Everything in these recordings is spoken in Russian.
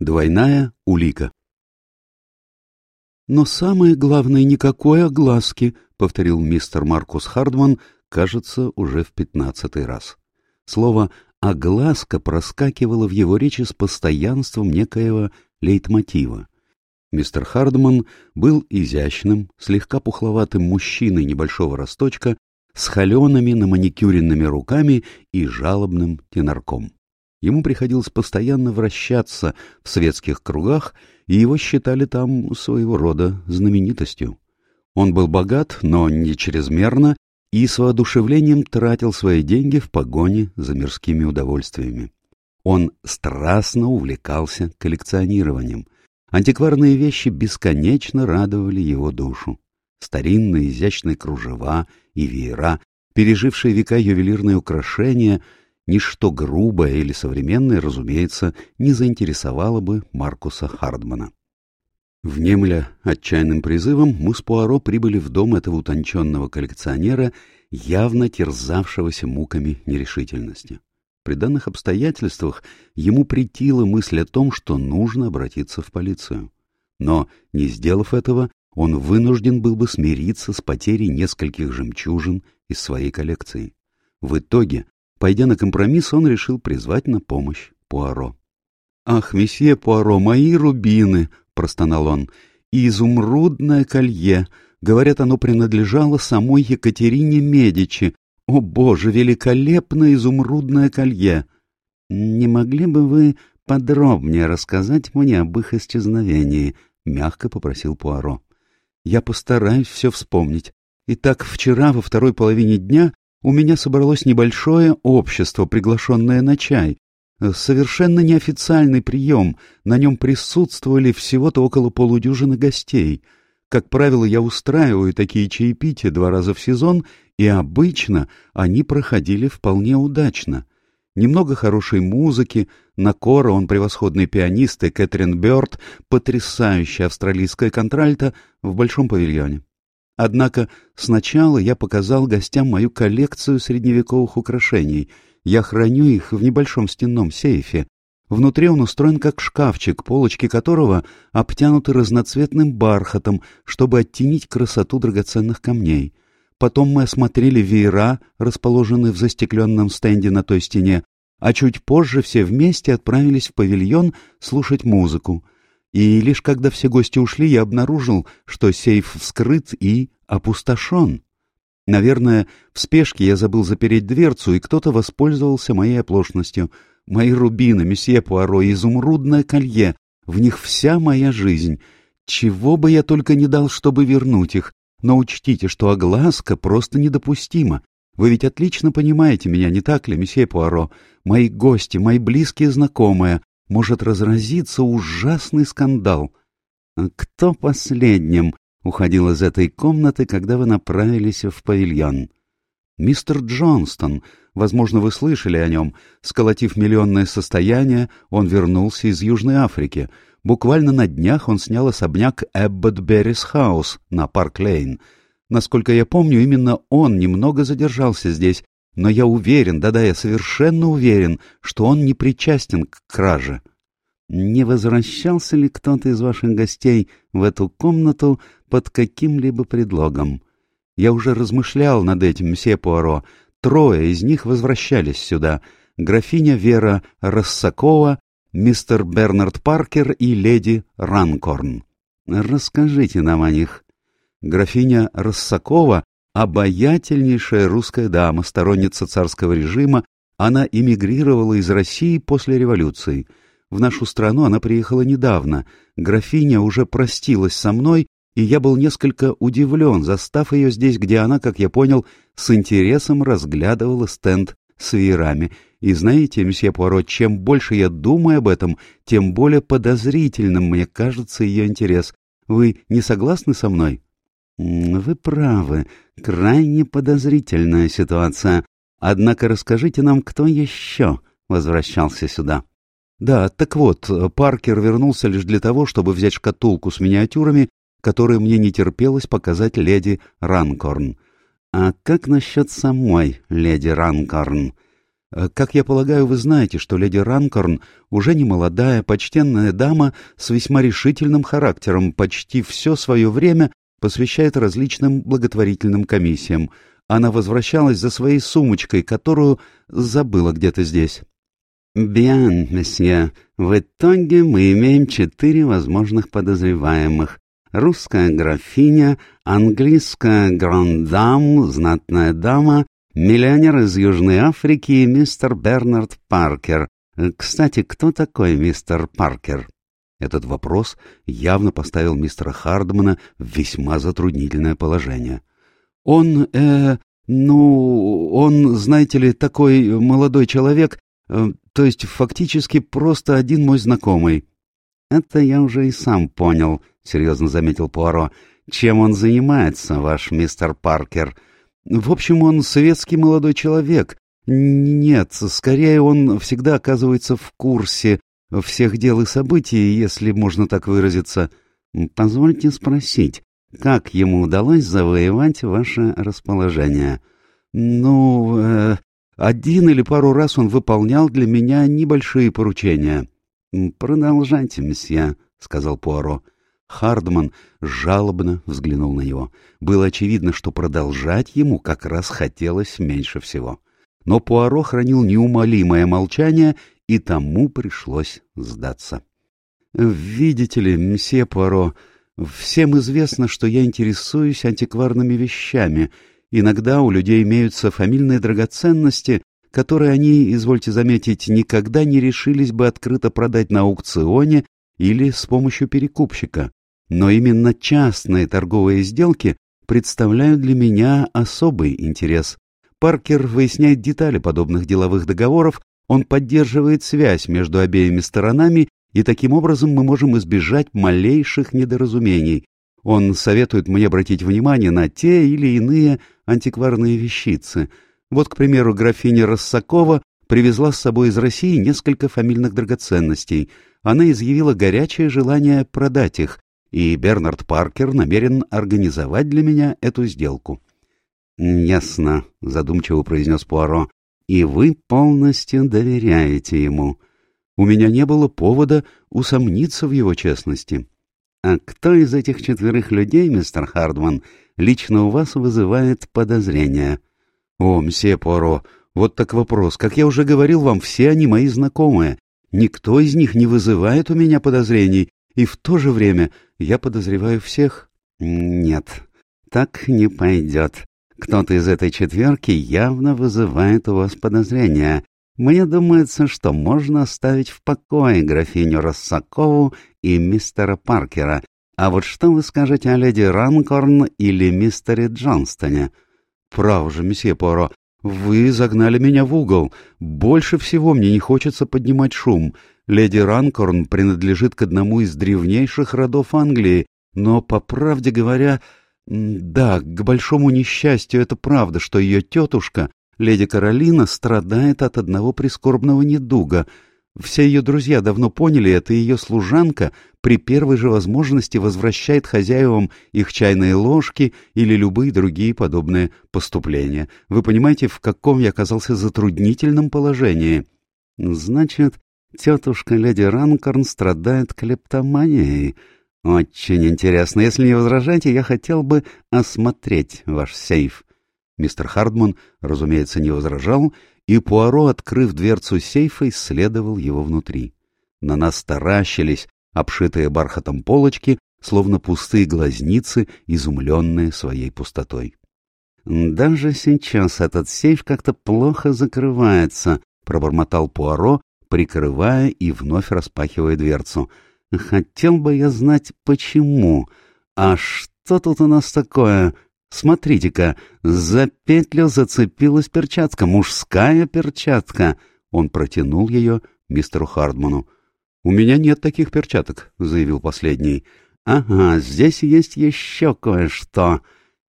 Двойная улика. «Но самое главное, никакой огласки», — повторил мистер Маркус Хардман, кажется, уже в пятнадцатый раз. Слово «огласка» проскакивало в его речи с постоянством некоего лейтмотива. Мистер Хардман был изящным, слегка пухловатым мужчиной небольшого росточка, с холеными наманикюренными руками и жалобным тенорком. Ему приходилось постоянно вращаться в светских кругах, и его считали там своего рода знаменитостью. Он был богат, но не чрезмерно, и с воодушевлением тратил свои деньги в погоне за мирскими удовольствиями. Он страстно увлекался коллекционированием. Антикварные вещи бесконечно радовали его душу. Старинные изящные кружева и веера, пережившие века ювелирные украшения — Ничто грубое или современное, разумеется, не заинтересовало бы Маркуса Хардмана. Внемля отчаянным призывом, мы с Пуаро прибыли в дом этого утонченного коллекционера, явно терзавшегося муками нерешительности. При данных обстоятельствах ему притила мысль о том, что нужно обратиться в полицию. Но, не сделав этого, он вынужден был бы смириться с потерей нескольких жемчужин из своей коллекции. В итоге Пойдя на компромисс, он решил призвать на помощь Пуаро. «Ах, месье Пуаро, мои рубины!» — простонал он. «И изумрудное колье! Говорят, оно принадлежало самой Екатерине Медичи. О, боже, великолепное изумрудное колье!» «Не могли бы вы подробнее рассказать мне об их исчезновении?» — мягко попросил Пуаро. «Я постараюсь все вспомнить. Итак, вчера во второй половине дня у меня собралось небольшое общество, приглашенное на чай. Совершенно неофициальный прием, на нем присутствовали всего-то около полудюжины гостей. Как правило, я устраиваю такие чаепития два раза в сезон, и обычно они проходили вполне удачно. Немного хорошей музыки, Накора, он превосходный пианист, и Кэтрин Бёрд, потрясающая австралийская контральта, в большом павильоне. Однако сначала я показал гостям мою коллекцию средневековых украшений. Я храню их в небольшом стенном сейфе. Внутри он устроен как шкафчик, полочки которого обтянуты разноцветным бархатом, чтобы оттенить красоту драгоценных камней. Потом мы осмотрели веера, расположенные в застекленном стенде на той стене, а чуть позже все вместе отправились в павильон слушать музыку и лишь когда все гости ушли, я обнаружил, что сейф вскрыт и опустошен. Наверное, в спешке я забыл запереть дверцу, и кто-то воспользовался моей оплошностью. Мои рубины, месье Пуаро, изумрудное колье, в них вся моя жизнь. Чего бы я только не дал, чтобы вернуть их, но учтите, что огласка просто недопустима. Вы ведь отлично понимаете меня, не так ли, месье Пуаро? Мои гости, мои близкие знакомые, может разразиться ужасный скандал. А кто последним уходил из этой комнаты, когда вы направились в павильон? Мистер Джонстон, возможно, вы слышали о нем. Сколотив миллионное состояние, он вернулся из Южной Африки. Буквально на днях он снял особняк Эббот Беррис Хаус на Парк-Лейн. Насколько я помню, именно он немного задержался здесь, но я уверен, да-да, я совершенно уверен, что он не причастен к краже. Не возвращался ли кто-то из ваших гостей в эту комнату под каким-либо предлогом? Я уже размышлял над этим, мсье Пуаро. Трое из них возвращались сюда. Графиня Вера Рассакова, мистер Бернард Паркер и леди Ранкорн. Расскажите нам о них. Графиня Рассакова Обаятельнейшая русская дама, сторонница царского режима, она эмигрировала из России после революции. В нашу страну она приехала недавно. Графиня уже простилась со мной, и я был несколько удивлен, застав ее здесь, где она, как я понял, с интересом разглядывала стенд с веерами. И знаете, месье Пуаро, чем больше я думаю об этом, тем более подозрительным мне кажется ее интерес. Вы не согласны со мной? Вы правы, крайне подозрительная ситуация. Однако расскажите нам, кто еще возвращался сюда. Да, так вот, Паркер вернулся лишь для того, чтобы взять шкатулку с миниатюрами, которую мне не терпелось показать леди Ранкорн. А как насчет самой леди Ранкорн? Э, как я полагаю, вы знаете, что леди Ранкорн уже не молодая, почтенная дама с весьма решительным характером, почти все свое время посвящает различным благотворительным комиссиям. Она возвращалась за своей сумочкой, которую забыла где-то здесь. «Бьян, месье, в итоге мы имеем четыре возможных подозреваемых. Русская графиня, английская грандам, знатная дама Миллионер из Южной Африки и мистер Бернард Паркер. Кстати, кто такой мистер Паркер? Этот вопрос явно поставил мистера Хардмана в весьма затруднительное положение. Он, э, ну, он, знаете ли, такой молодой человек, э, то есть фактически просто один мой знакомый. Это я уже и сам понял, серьезно заметил Пуаро. Чем он занимается, ваш мистер Паркер? — в общем, он советский молодой человек. Нет, скорее он всегда оказывается в курсе всех дел и событий, если можно так выразиться. Позвольте спросить, как ему удалось завоевать ваше расположение? Ну, э, один или пару раз он выполнял для меня небольшие поручения. Продолжайте, месье, — сказал Пуаро. Хардман жалобно взглянул на него. Было очевидно, что продолжать ему как раз хотелось меньше всего. Но Пуаро хранил неумолимое молчание, и тому пришлось сдаться. «Видите ли, мсье Пуаро, всем известно, что я интересуюсь антикварными вещами. Иногда у людей имеются фамильные драгоценности, которые они, извольте заметить, никогда не решились бы открыто продать на аукционе или с помощью перекупщика. Но именно частные торговые сделки представляют для меня особый интерес. Паркер выясняет детали подобных деловых договоров, он поддерживает связь между обеими сторонами, и таким образом мы можем избежать малейших недоразумений. Он советует мне обратить внимание на те или иные антикварные вещицы. Вот, к примеру, графиня Рассакова привезла с собой из России несколько фамильных драгоценностей. Она изъявила горячее желание продать их, и Бернард Паркер намерен организовать для меня эту сделку. — Ясно, — задумчиво произнес Пуаро, — и вы полностью доверяете ему. У меня не было повода усомниться в его честности. — А кто из этих четверых людей, мистер Хардман, лично у вас вызывает подозрения? — О, мсье Пуаро, вот так вопрос. Как я уже говорил вам, все они мои знакомые. Никто из них не вызывает у меня подозрений, и в то же время я подозреваю всех. Нет, так не пойдет. Кто-то из этой четверки явно вызывает у вас подозрения. Мне думается, что можно оставить в покое графиню Рассакову и мистера Паркера. А вот что вы скажете о леди Ранкорн или мистере Джонстоне? Право же, месье Поро, вы загнали меня в угол. Больше всего мне не хочется поднимать шум. Леди Ранкорн принадлежит к одному из древнейших родов Англии, но, по правде говоря, да, к большому несчастью это правда, что ее тетушка, леди Каролина, страдает от одного прискорбного недуга. Все ее друзья давно поняли это, и ее служанка при первой же возможности возвращает хозяевам их чайные ложки или любые другие подобные поступления. Вы понимаете, в каком я оказался затруднительном положении? Значит, Тетушка леди Ранкорн страдает клептоманией. Очень интересно. Если не возражаете, я хотел бы осмотреть ваш сейф. Мистер Хардман, разумеется, не возражал, и Пуаро, открыв дверцу сейфа, исследовал его внутри. На нас таращились обшитые бархатом полочки, словно пустые глазницы, изумленные своей пустотой. «Даже сейчас этот сейф как-то плохо закрывается», — пробормотал Пуаро, прикрывая и вновь распахивая дверцу. «Хотел бы я знать, почему. А что тут у нас такое? Смотрите-ка, за петлю зацепилась перчатка, мужская перчатка». Он протянул ее мистеру Хардману. «У меня нет таких перчаток», — заявил последний. «Ага, здесь есть еще кое-что».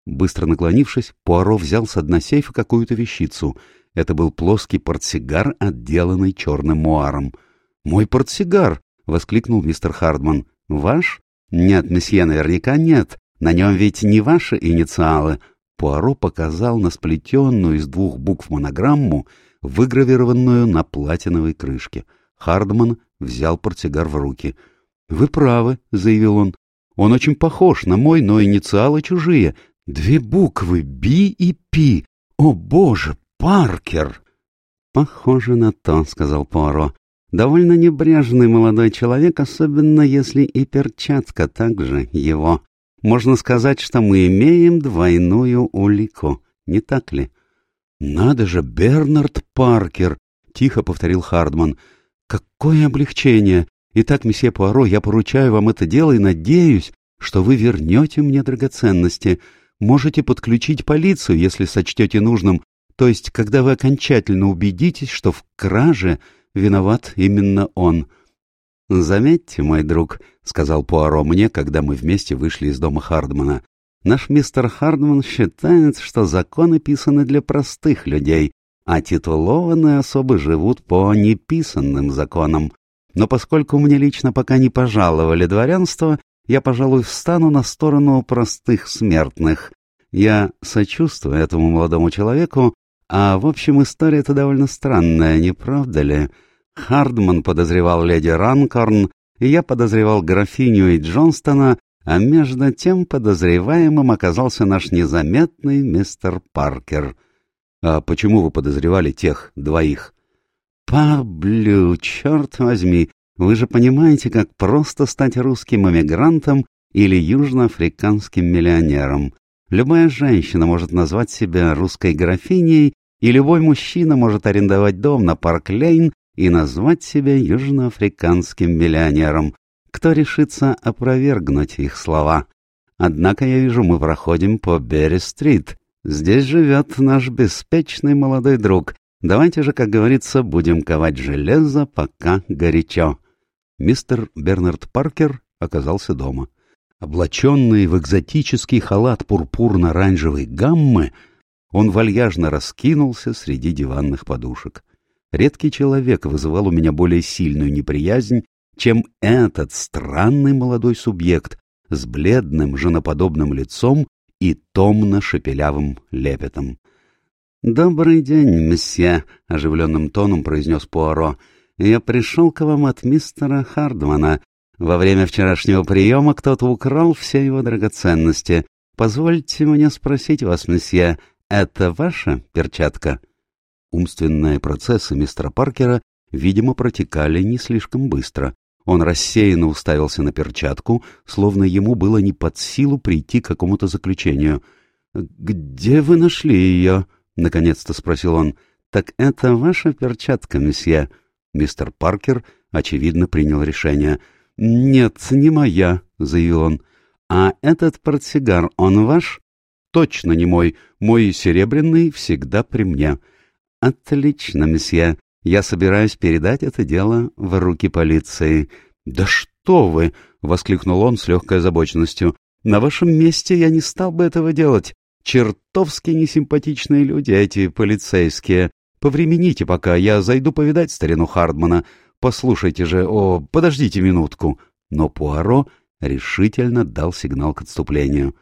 Быстро наклонившись, Пуаро взял с дна сейфа какую-то вещицу — это был плоский портсигар, отделанный черным муаром. «Мой портсигар!» — воскликнул мистер Хардман. «Ваш? Нет, месье, наверняка нет. На нем ведь не ваши инициалы». Пуаро показал на сплетенную из двух букв монограмму, выгравированную на платиновой крышке. Хардман взял портсигар в руки. — Вы правы, — заявил он. — Он очень похож на мой, но инициалы чужие. Две буквы — Би и Пи. О, боже, Паркер! — Похоже на то, — сказал Пуаро. Довольно небрежный молодой человек, особенно если и перчатка также его. Можно сказать, что мы имеем двойную улику, не так ли? — Надо же, Бернард Паркер! — тихо повторил Хардман. — Какое облегчение! Итак, месье Пуаро, я поручаю вам это дело и надеюсь, что вы вернете мне драгоценности. Можете подключить полицию, если сочтете нужным, то есть, когда вы окончательно убедитесь, что в краже виноват именно он. «Заметьте, мой друг», — сказал Пуаро мне, когда мы вместе вышли из дома Хардмана, «наш мистер Хардман считает, что законы писаны для простых людей, а титулованные особы живут по неписанным законам. Но поскольку мне лично пока не пожаловали дворянство, я, пожалуй, встану на сторону простых смертных. Я сочувствую этому молодому человеку, а, в общем, история-то довольно странная, не правда ли? Хардман подозревал леди Ранкорн, и я подозревал графиню и Джонстона, а между тем подозреваемым оказался наш незаметный мистер Паркер. А почему вы подозревали тех двоих? Паблю, черт возьми, вы же понимаете, как просто стать русским эмигрантом или южноафриканским миллионером. Любая женщина может назвать себя русской графиней, и любой мужчина может арендовать дом на Парк-Лейн и назвать себя южноафриканским миллионером. Кто решится опровергнуть их слова? Однако я вижу, мы проходим по Берри-стрит. Здесь живет наш беспечный молодой друг. Давайте же, как говорится, будем ковать железо, пока горячо. Мистер Бернард Паркер оказался дома. Облаченный в экзотический халат пурпурно-оранжевой гаммы, он вальяжно раскинулся среди диванных подушек. Редкий человек вызывал у меня более сильную неприязнь, чем этот странный молодой субъект с бледным женоподобным лицом и томно-шепелявым лепетом. «Добрый день, месье», — оживленным тоном произнес Пуаро. «Я пришел к вам от мистера Хардмана. Во время вчерашнего приема кто-то украл все его драгоценности. Позвольте мне спросить вас, месье, это ваша перчатка? Умственные процессы мистера Паркера, видимо, протекали не слишком быстро. Он рассеянно уставился на перчатку, словно ему было не под силу прийти к какому-то заключению. «Где вы нашли ее?» — наконец-то спросил он. «Так это ваша перчатка, месье?» Мистер Паркер, очевидно, принял решение — «Нет, не моя», — заявил он. «А этот портсигар, он ваш?» «Точно не мой. Мой серебряный всегда при мне». «Отлично, месье. Я собираюсь передать это дело в руки полиции». «Да что вы!» — воскликнул он с легкой озабоченностью. «На вашем месте я не стал бы этого делать. Чертовски несимпатичные люди эти полицейские. Повремените пока, я зайду повидать старину Хардмана. «Послушайте же, о, подождите минутку!» Но Пуаро решительно дал сигнал к отступлению.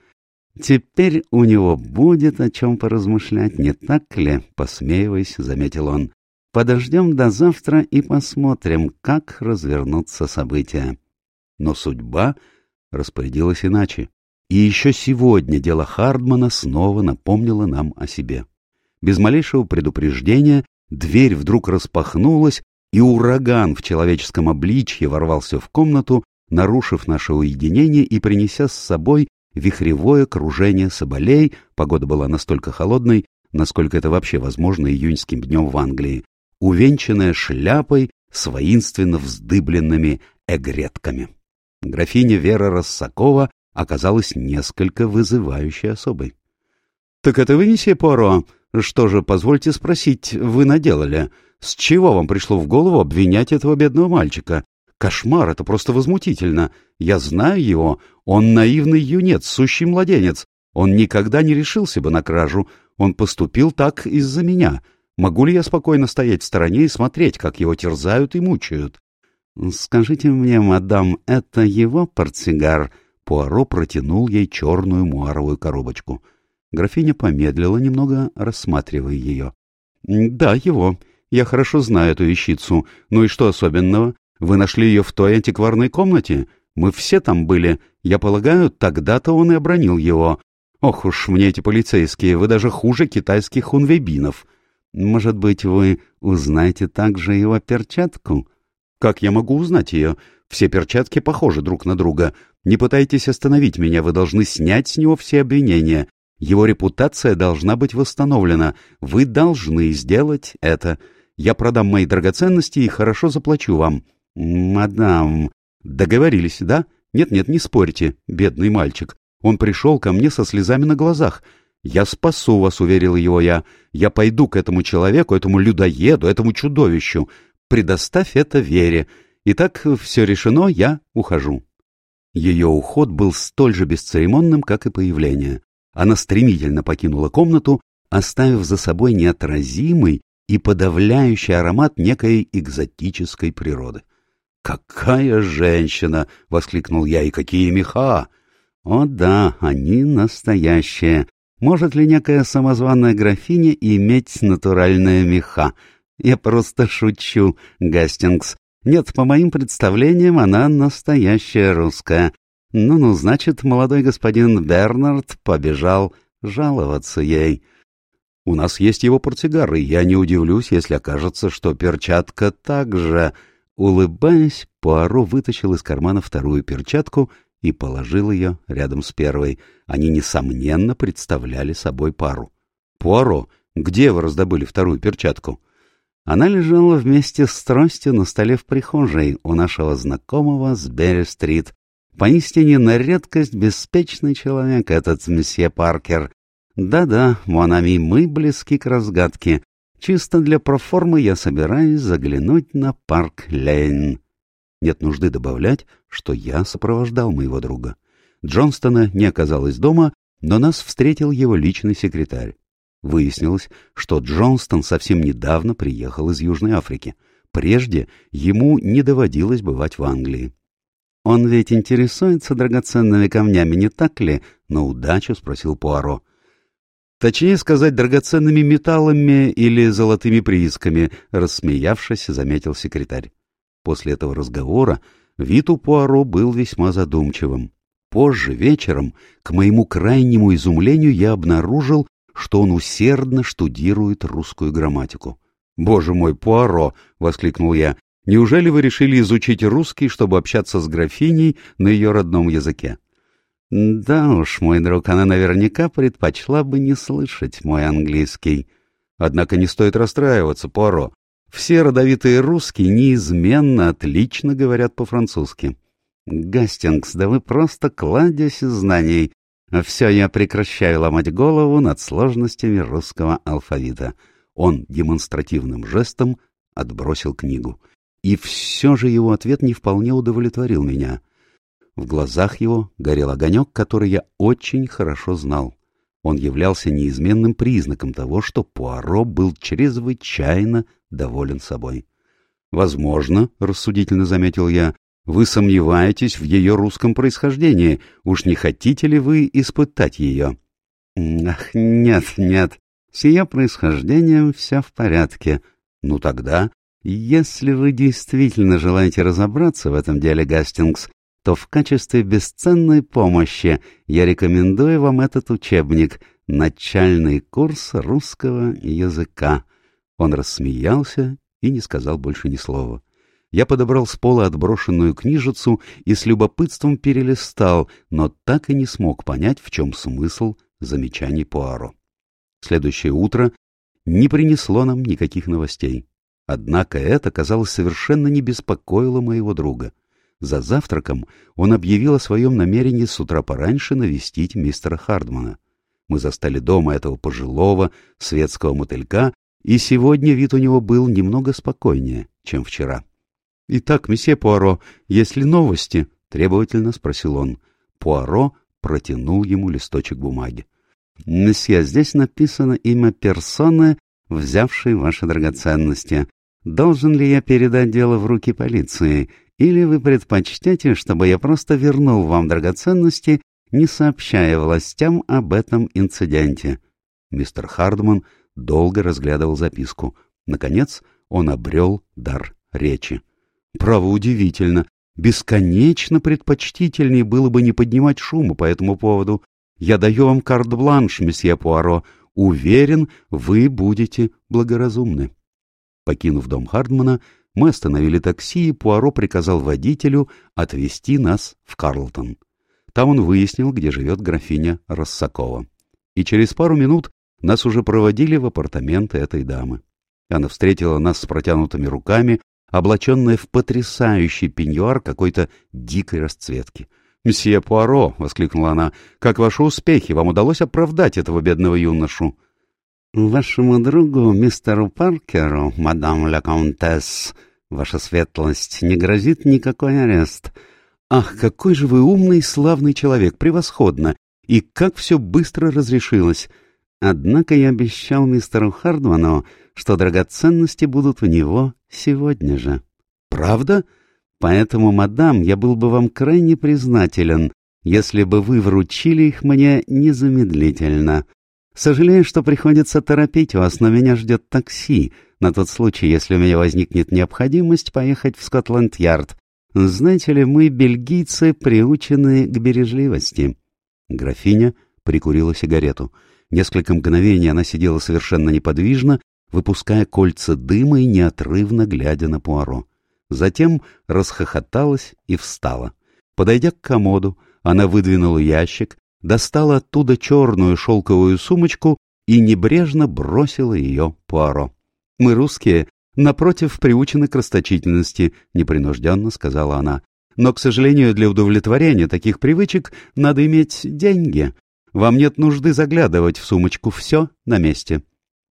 «Теперь у него будет о чем поразмышлять, не так ли?» — посмеиваясь, заметил он. «Подождем до завтра и посмотрим, как развернутся события». Но судьба распорядилась иначе. И еще сегодня дело Хардмана снова напомнило нам о себе. Без малейшего предупреждения дверь вдруг распахнулась, и ураган в человеческом обличье ворвался в комнату, нарушив наше уединение и принеся с собой вихревое кружение соболей, погода была настолько холодной, насколько это вообще возможно июньским днем в Англии, увенчанная шляпой с воинственно вздыбленными эгретками. Графиня Вера Рассакова оказалась несколько вызывающей особой. — Так это вы, месье Поро? Что же, позвольте спросить, вы наделали? С чего вам пришло в голову обвинять этого бедного мальчика? Кошмар, это просто возмутительно. Я знаю его. Он наивный юнец, сущий младенец. Он никогда не решился бы на кражу. Он поступил так из-за меня. Могу ли я спокойно стоять в стороне и смотреть, как его терзают и мучают? Скажите мне, мадам, это его портсигар? Пуаро протянул ей черную муаровую коробочку. Графиня помедлила немного, рассматривая ее. — Да, его. Я хорошо знаю эту вещицу. Ну и что особенного? Вы нашли ее в той антикварной комнате? Мы все там были. Я полагаю, тогда-то он и обронил его. Ох уж мне эти полицейские, вы даже хуже китайских хунвейбинов. Может быть, вы узнаете также его перчатку? Как я могу узнать ее? Все перчатки похожи друг на друга. Не пытайтесь остановить меня, вы должны снять с него все обвинения. Его репутация должна быть восстановлена. Вы должны сделать это. Я продам мои драгоценности и хорошо заплачу вам. Мадам, договорились, да? Нет-нет, не спорьте, бедный мальчик. Он пришел ко мне со слезами на глазах. «Я спасу вас», — уверил его я. «Я пойду к этому человеку, этому людоеду, этому чудовищу. Предоставь это Вере. Итак, все решено, я ухожу». Ее уход был столь же бесцеремонным, как и появление. Она стремительно покинула комнату, оставив за собой неотразимый и подавляющий аромат некой экзотической природы. «Какая женщина!» — воскликнул я. «И какие меха!» «О да, они настоящие. Может ли некая самозванная графиня иметь натуральные меха? Я просто шучу, Гастингс. Нет, по моим представлениям, она настоящая русская. Ну-ну, значит, молодой господин Бернард побежал жаловаться ей. У нас есть его портсигар, и я не удивлюсь, если окажется, что перчатка также... Улыбаясь, Пуаро вытащил из кармана вторую перчатку и положил ее рядом с первой. Они, несомненно, представляли собой пару. «Пуаро, где вы раздобыли вторую перчатку?» Она лежала вместе с тростью на столе в прихожей у нашего знакомого с Берри-стрит. Поистине на редкость беспечный человек этот месье Паркер. Да-да, Монами, мы близки к разгадке. Чисто для проформы я собираюсь заглянуть на парк Лейн. Нет нужды добавлять, что я сопровождал моего друга. Джонстона не оказалось дома, но нас встретил его личный секретарь. Выяснилось, что Джонстон совсем недавно приехал из Южной Африки. Прежде ему не доводилось бывать в Англии. «Он ведь интересуется драгоценными камнями, не так ли?» — на удачу спросил Пуаро. «Точнее сказать, драгоценными металлами или золотыми приисками», — рассмеявшись, заметил секретарь. После этого разговора вид у Пуаро был весьма задумчивым. Позже, вечером, к моему крайнему изумлению, я обнаружил, что он усердно штудирует русскую грамматику. «Боже мой, Пуаро!» — воскликнул я. «Неужели вы решили изучить русский, чтобы общаться с графиней на ее родном языке?» «Да уж, мой друг, она наверняка предпочла бы не слышать мой английский. Однако не стоит расстраиваться, Пуаро. Все родовитые русские неизменно отлично говорят по-французски. Гастингс, да вы просто кладезь знаний. Все, я прекращаю ломать голову над сложностями русского алфавита. Он демонстративным жестом отбросил книгу. И все же его ответ не вполне удовлетворил меня. В глазах его горел огонек, который я очень хорошо знал. Он являлся неизменным признаком того, что Пуаро был чрезвычайно доволен собой. «Возможно, — рассудительно заметил я, — вы сомневаетесь в ее русском происхождении. Уж не хотите ли вы испытать ее?» «Ах, нет, нет. С ее происхождением все в порядке. Ну тогда, если вы действительно желаете разобраться в этом деле, Гастингс, то в качестве бесценной помощи я рекомендую вам этот учебник «Начальный курс русского языка». Он рассмеялся и не сказал больше ни слова. Я подобрал с пола отброшенную книжицу и с любопытством перелистал, но так и не смог понять, в чем смысл замечаний Пуаро. Следующее утро не принесло нам никаких новостей. Однако это, казалось, совершенно не беспокоило моего друга. За завтраком он объявил о своем намерении с утра пораньше навестить мистера Хардмана. Мы застали дома этого пожилого светского мотылька, и сегодня вид у него был немного спокойнее, чем вчера. — Итак, месье Пуаро, есть ли новости? — требовательно спросил он. Пуаро протянул ему листочек бумаги. — Месье, здесь написано имя персоны, взявшей ваши драгоценности. Должен ли я передать дело в руки полиции? Или вы предпочтете, чтобы я просто вернул вам драгоценности, не сообщая властям об этом инциденте?» Мистер Хардман долго разглядывал записку. Наконец, он обрел дар речи. Право удивительно. Бесконечно предпочтительнее было бы не поднимать шума по этому поводу. Я даю вам карт-бланш, месье Пуаро. Уверен, вы будете благоразумны. Покинув дом Хардмана, мы остановили такси, и Пуаро приказал водителю отвезти нас в Карлтон. Там он выяснил, где живет графиня Рассакова. И через пару минут нас уже проводили в апартаменты этой дамы. Она встретила нас с протянутыми руками, облаченная в потрясающий пеньюар какой-то дикой расцветки. «Мсье Пуаро!» — воскликнула она. «Как ваши успехи? Вам удалось оправдать этого бедного юношу?» «Вашему другу, мистеру Паркеру, мадам ля Контесс, ваша светлость, не грозит никакой арест». «Ах, какой же вы умный и славный человек! Превосходно! И как все быстро разрешилось!» Однако я обещал мистеру Хардману, что драгоценности будут у него сегодня же. Правда? Поэтому, мадам, я был бы вам крайне признателен, если бы вы вручили их мне незамедлительно. Сожалею, что приходится торопить вас, но меня ждет такси, на тот случай, если у меня возникнет необходимость поехать в Скотланд-Ярд. Знаете ли, мы, бельгийцы, приучены к бережливости. Графиня прикурила сигарету. Несколько мгновений она сидела совершенно неподвижно, выпуская кольца дыма и неотрывно глядя на Пуаро. Затем расхохоталась и встала. Подойдя к комоду, она выдвинула ящик, достала оттуда черную шелковую сумочку и небрежно бросила ее Пуаро. «Мы, русские, напротив, приучены к расточительности», — непринужденно сказала она. «Но, к сожалению, для удовлетворения таких привычек надо иметь деньги. Вам нет нужды заглядывать в сумочку, все на месте».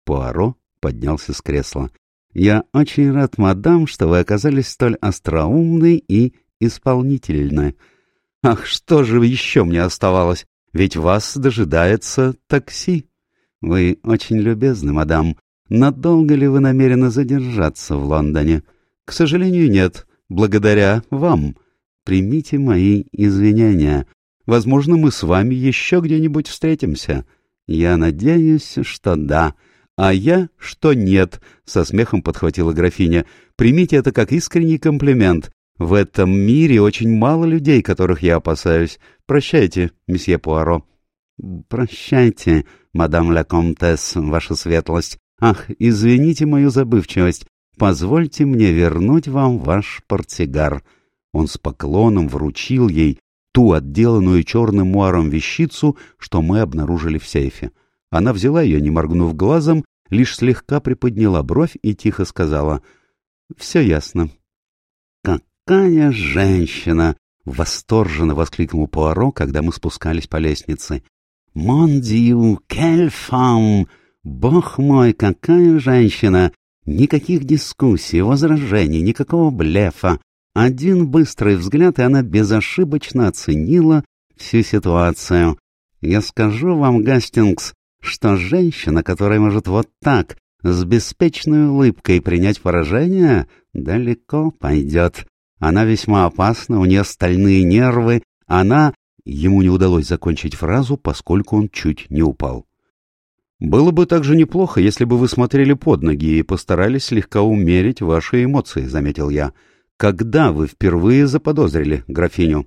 Пуаро поднялся с кресла. «Я очень рад, мадам, что вы оказались столь остроумны и исполнительны. Ах, что же еще мне оставалось? Ведь вас дожидается такси. Вы очень любезны, мадам. Надолго ли вы намерены задержаться в Лондоне? К сожалению, нет. Благодаря вам. Примите мои извинения. Возможно, мы с вами еще где-нибудь встретимся. Я надеюсь, что да. А я, что нет, — со смехом подхватила графиня. Примите это как искренний комплимент. В этом мире очень мало людей, которых я опасаюсь. Прощайте, месье Пуаро. Прощайте, мадам ля комтесс, ваша светлость. Ах, извините мою забывчивость. Позвольте мне вернуть вам ваш портсигар. Он с поклоном вручил ей ту отделанную черным муаром вещицу, что мы обнаружили в сейфе. Она взяла ее, не моргнув глазом, лишь слегка приподняла бровь и тихо сказала «Все ясно». «Какая женщина!» — восторженно воскликнул Пуаро, когда мы спускались по лестнице. «Мон дью, кель фам! Бог мой, какая женщина! Никаких дискуссий, возражений, никакого блефа. Один быстрый взгляд, и она безошибочно оценила всю ситуацию. Я скажу вам, Гастингс, что женщина, которая может вот так, с беспечной улыбкой принять поражение, далеко пойдет. Она весьма опасна, у нее стальные нервы, она... Ему не удалось закончить фразу, поскольку он чуть не упал. «Было бы также неплохо, если бы вы смотрели под ноги и постарались слегка умерить ваши эмоции», — заметил я. «Когда вы впервые заподозрили графиню?»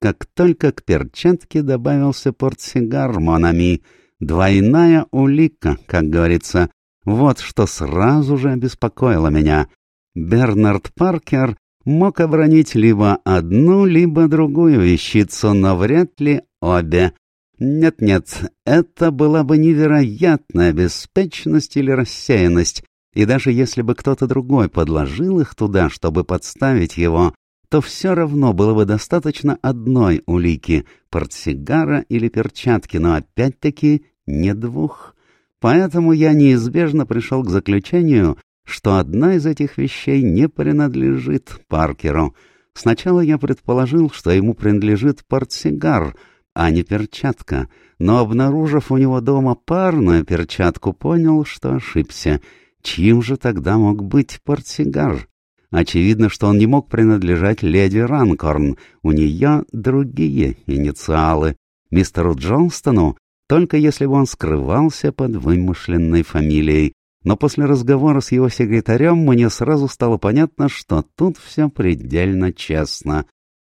Как только к перчатке добавился портсигар Монами, Двойная улика, как говорится. Вот что сразу же обеспокоило меня. Бернард Паркер мог обронить либо одну, либо другую вещицу, но вряд ли обе. Нет-нет, это была бы невероятная беспечность или рассеянность, и даже если бы кто-то другой подложил их туда, чтобы подставить его, то все равно было бы достаточно одной улики — портсигара или перчатки, но опять-таки не двух. Поэтому я неизбежно пришел к заключению, что одна из этих вещей не принадлежит Паркеру. Сначала я предположил, что ему принадлежит портсигар, а не перчатка, но, обнаружив у него дома парную перчатку, понял, что ошибся. Чьим же тогда мог быть портсигар? Очевидно, что он не мог принадлежать леди Ранкорн, у нее другие инициалы. Мистеру Джонстону только если бы он скрывался под вымышленной фамилией. но после разговора с его секретарем мне сразу стало понятно, что тут все предельно честно.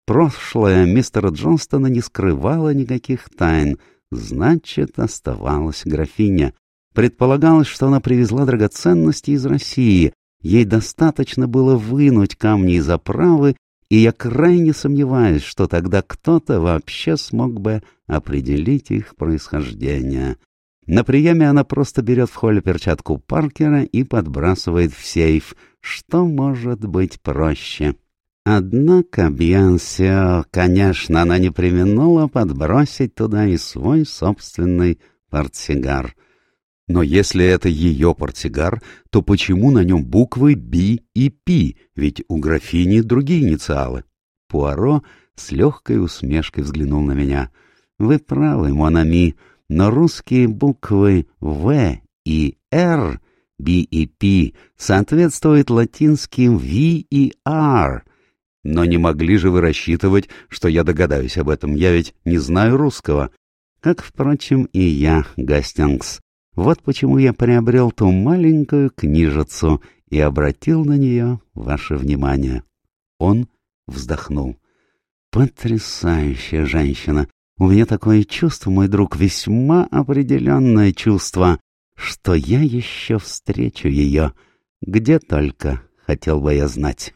Прошлое мистера Джонстона не скрывало никаких тайн, значит, оставалась графиня. Предполагалось, что она привезла драгоценности из России, ей достаточно было вынуть камни из оправы, и я крайне сомневаюсь, что тогда кто-то вообще смог бы определить их происхождение. На приеме она просто берет в холле перчатку Паркера и подбрасывает в сейф. Что может быть проще? Однако Бьянсио, конечно, она не применула подбросить туда и свой собственный портсигар. Но если это ее портсигар, то почему на нем буквы «Б» и «П», ведь у графини другие инициалы? Пуаро с легкой усмешкой взглянул на меня. «Вы правы, Монами, но русские буквы «В» и «Р», «Б» и «П» соответствуют латинским «В» и «Р». Но не могли же вы рассчитывать, что я догадаюсь об этом, я ведь не знаю русского. Как, впрочем, и я, Гастингс. Вот почему я приобрел ту маленькую книжицу и обратил на нее ваше внимание. Он вздохнул. Потрясающая женщина! У меня такое чувство, мой друг, весьма определенное чувство, что я еще встречу ее. Где только, хотел бы я знать.